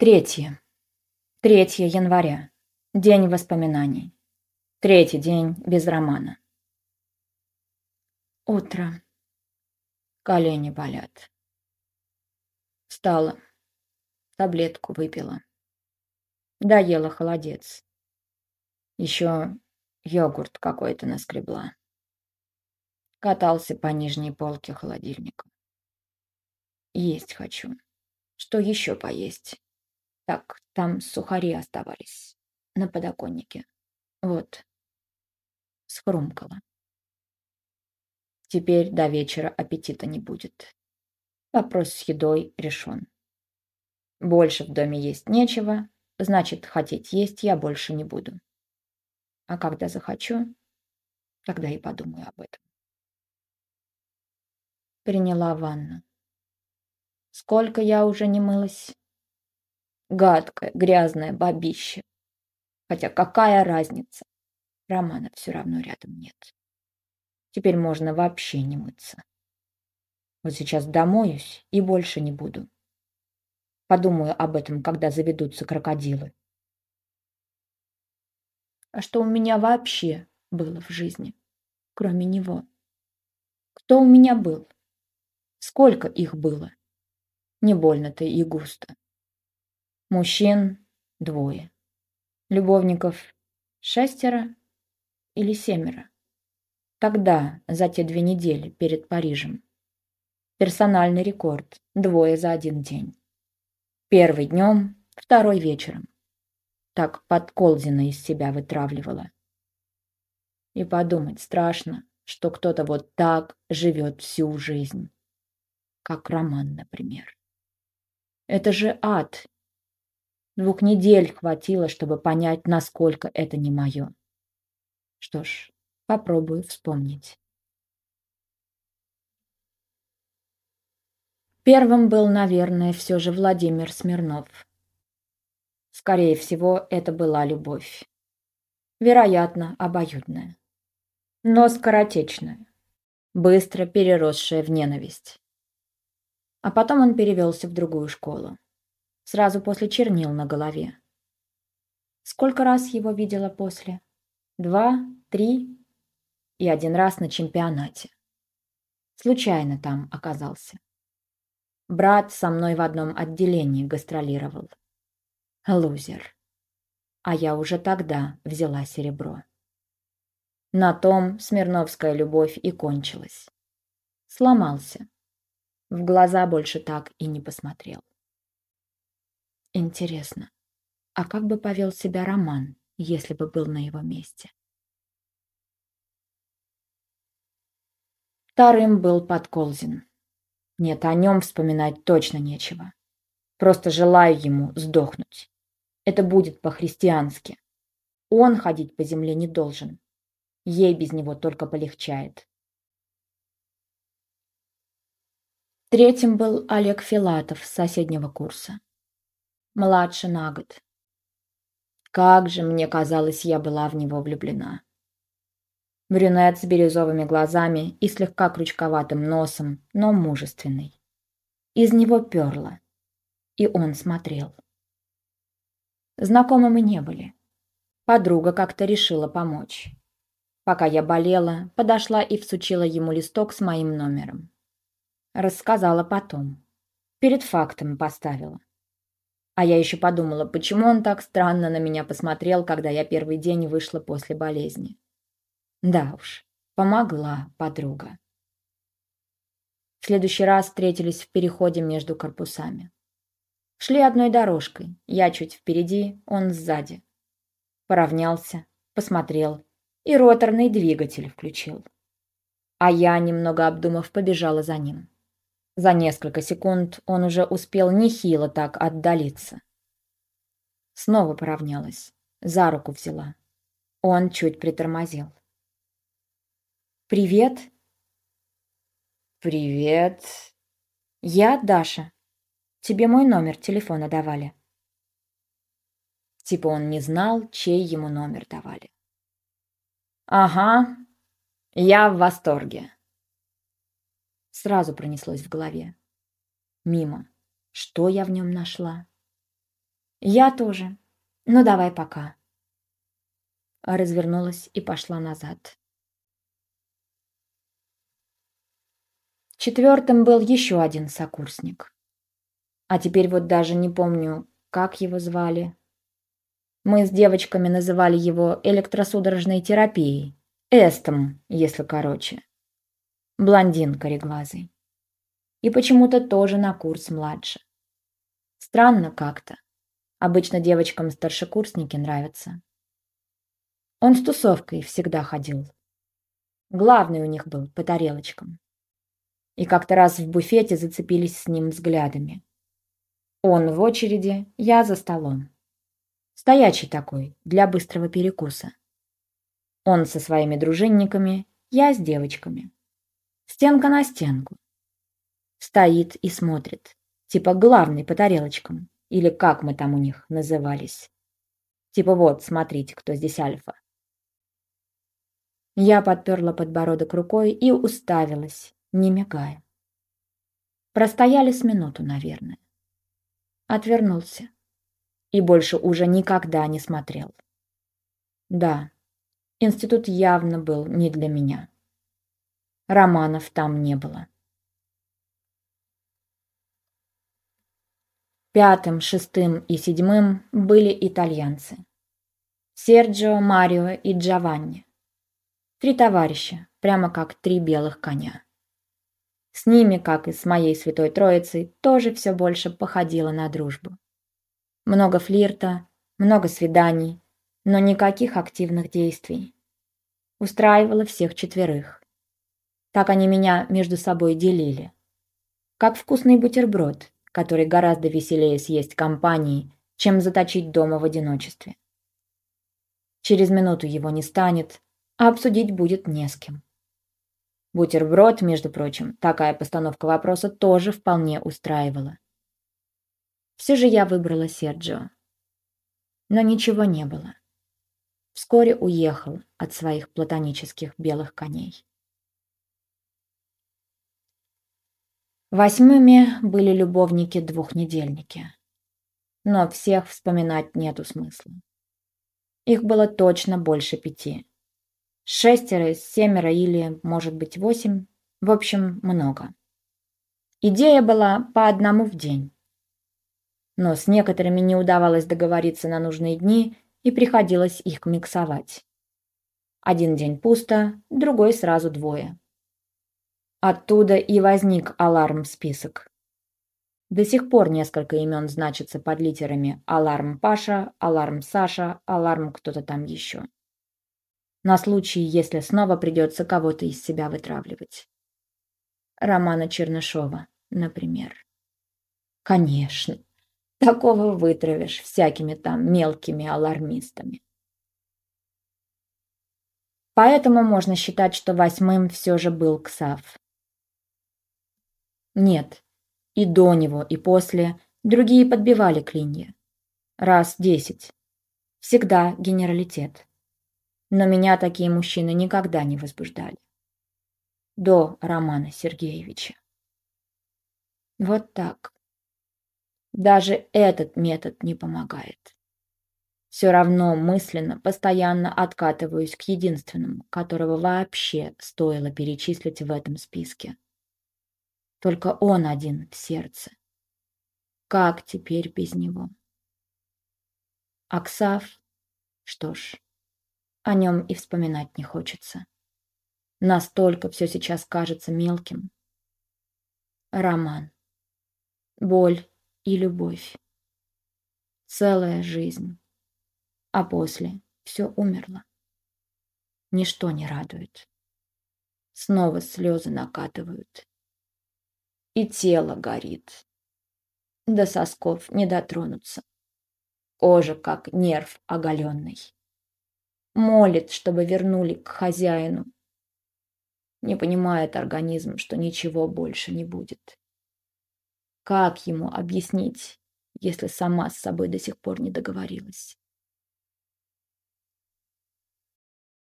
Третье. Третье января. День воспоминаний. Третий день без романа. Утро. Колени болят. Встала. Таблетку выпила. Доела холодец. Еще йогурт какой-то наскребла. Катался по нижней полке холодильника. Есть хочу. Что еще поесть? Так, там сухари оставались на подоконнике. Вот. Схрумкала. Теперь до вечера аппетита не будет. Вопрос с едой решен. Больше в доме есть нечего, значит, хотеть есть я больше не буду. А когда захочу, тогда и подумаю об этом. Приняла ванну. Сколько я уже не мылась? Гадкое, грязное бабище. Хотя какая разница? Романа все равно рядом нет. Теперь можно вообще не мыться. Вот сейчас домоюсь и больше не буду. Подумаю об этом, когда заведутся крокодилы. А что у меня вообще было в жизни, кроме него? Кто у меня был? Сколько их было? Не больно-то и густо. Мужчин двое. Любовников шестеро или семеро. Тогда, за те две недели перед Парижем. Персональный рекорд. Двое за один день. Первый днем, второй вечером. Так подколзина из себя вытравливала. И подумать страшно, что кто-то вот так живет всю жизнь. Как Роман, например. Это же ад. Двух недель хватило, чтобы понять, насколько это не мое. Что ж, попробую вспомнить. Первым был, наверное, все же Владимир Смирнов. Скорее всего, это была любовь. Вероятно, обоюдная. Но скоротечная, быстро переросшая в ненависть. А потом он перевелся в другую школу. Сразу после чернил на голове. Сколько раз его видела после? Два, три и один раз на чемпионате. Случайно там оказался. Брат со мной в одном отделении гастролировал. Лузер. А я уже тогда взяла серебро. На том Смирновская любовь и кончилась. Сломался. В глаза больше так и не посмотрел. Интересно, а как бы повел себя Роман, если бы был на его месте? Вторым был Подколзин. Нет, о нем вспоминать точно нечего. Просто желаю ему сдохнуть. Это будет по-христиански. Он ходить по земле не должен. Ей без него только полегчает. Третьим был Олег Филатов с соседнего курса. Младше на год. Как же мне казалось, я была в него влюблена. Брюнет с бирюзовыми глазами и слегка крючковатым носом, но мужественный. Из него перло. И он смотрел. Знакомы мы не были. Подруга как-то решила помочь. Пока я болела, подошла и всучила ему листок с моим номером. Рассказала потом. Перед фактом поставила. А я еще подумала, почему он так странно на меня посмотрел, когда я первый день вышла после болезни. Да уж, помогла подруга. В следующий раз встретились в переходе между корпусами. Шли одной дорожкой, я чуть впереди, он сзади. Поравнялся, посмотрел и роторный двигатель включил. А я, немного обдумав, побежала за ним. За несколько секунд он уже успел нехило так отдалиться. Снова поравнялась, за руку взяла. Он чуть притормозил. «Привет!» «Привет!» «Я Даша. Тебе мой номер телефона давали». Типа он не знал, чей ему номер давали. «Ага, я в восторге», Сразу пронеслось в голове. Мимо. Что я в нем нашла? Я тоже. Ну давай пока. Развернулась и пошла назад. Четвертым был еще один сокурсник. А теперь вот даже не помню, как его звали. Мы с девочками называли его электросудорожной терапией. Эстом, если короче. Блондин кореглазый. И почему-то тоже на курс младше. Странно как-то. Обычно девочкам старшекурсники нравятся. Он с тусовкой всегда ходил. Главный у них был по тарелочкам. И как-то раз в буфете зацепились с ним взглядами. Он в очереди, я за столом. Стоячий такой, для быстрого перекуса. Он со своими дружинниками, я с девочками. Стенка на стенку. Стоит и смотрит. Типа главный по тарелочкам. Или как мы там у них назывались. Типа вот, смотрите, кто здесь альфа. Я подперла подбородок рукой и уставилась, не мигая. Простояли с минуту, наверное. Отвернулся. И больше уже никогда не смотрел. Да, институт явно был не для меня. Романов там не было. Пятым, шестым и седьмым были итальянцы. Серджио, Марио и Джованни. Три товарища, прямо как три белых коня. С ними, как и с моей святой троицей, тоже все больше походило на дружбу. Много флирта, много свиданий, но никаких активных действий. Устраивало всех четверых. Так они меня между собой делили. Как вкусный бутерброд, который гораздо веселее съесть компанией, чем заточить дома в одиночестве. Через минуту его не станет, а обсудить будет не с кем. Бутерброд, между прочим, такая постановка вопроса тоже вполне устраивала. Все же я выбрала Серджио. Но ничего не было. Вскоре уехал от своих платонических белых коней. Восьмыми были любовники-двухнедельники. Но всех вспоминать нету смысла. Их было точно больше пяти. Шестеро, семеро или, может быть, восемь. В общем, много. Идея была по одному в день. Но с некоторыми не удавалось договориться на нужные дни, и приходилось их миксовать. Один день пусто, другой сразу двое. Оттуда и возник аларм-список. До сих пор несколько имен значится под литерами «Аларм Паша», «Аларм Саша», «Аларм кто-то там еще» на случай, если снова придется кого-то из себя вытравливать. Романа Чернышова, например. Конечно, такого вытравишь всякими там мелкими алармистами. Поэтому можно считать, что восьмым все же был Ксав. Нет, и до него, и после другие подбивали клинья. Раз десять. Всегда генералитет но меня такие мужчины никогда не возбуждали. До Романа Сергеевича. Вот так. Даже этот метод не помогает. Все равно мысленно постоянно откатываюсь к единственному, которого вообще стоило перечислить в этом списке. Только он один в сердце. Как теперь без него? Аксав? Что ж, о нем и вспоминать не хочется. Настолько все сейчас кажется мелким. Роман. Боль и любовь. Целая жизнь. А после все умерло. Ничто не радует. Снова слезы накатывают. И тело горит. До сосков не дотронуться. Кожа как нерв оголенный молит, чтобы вернули к хозяину. Не понимает организм, что ничего больше не будет. Как ему объяснить, если сама с собой до сих пор не договорилась?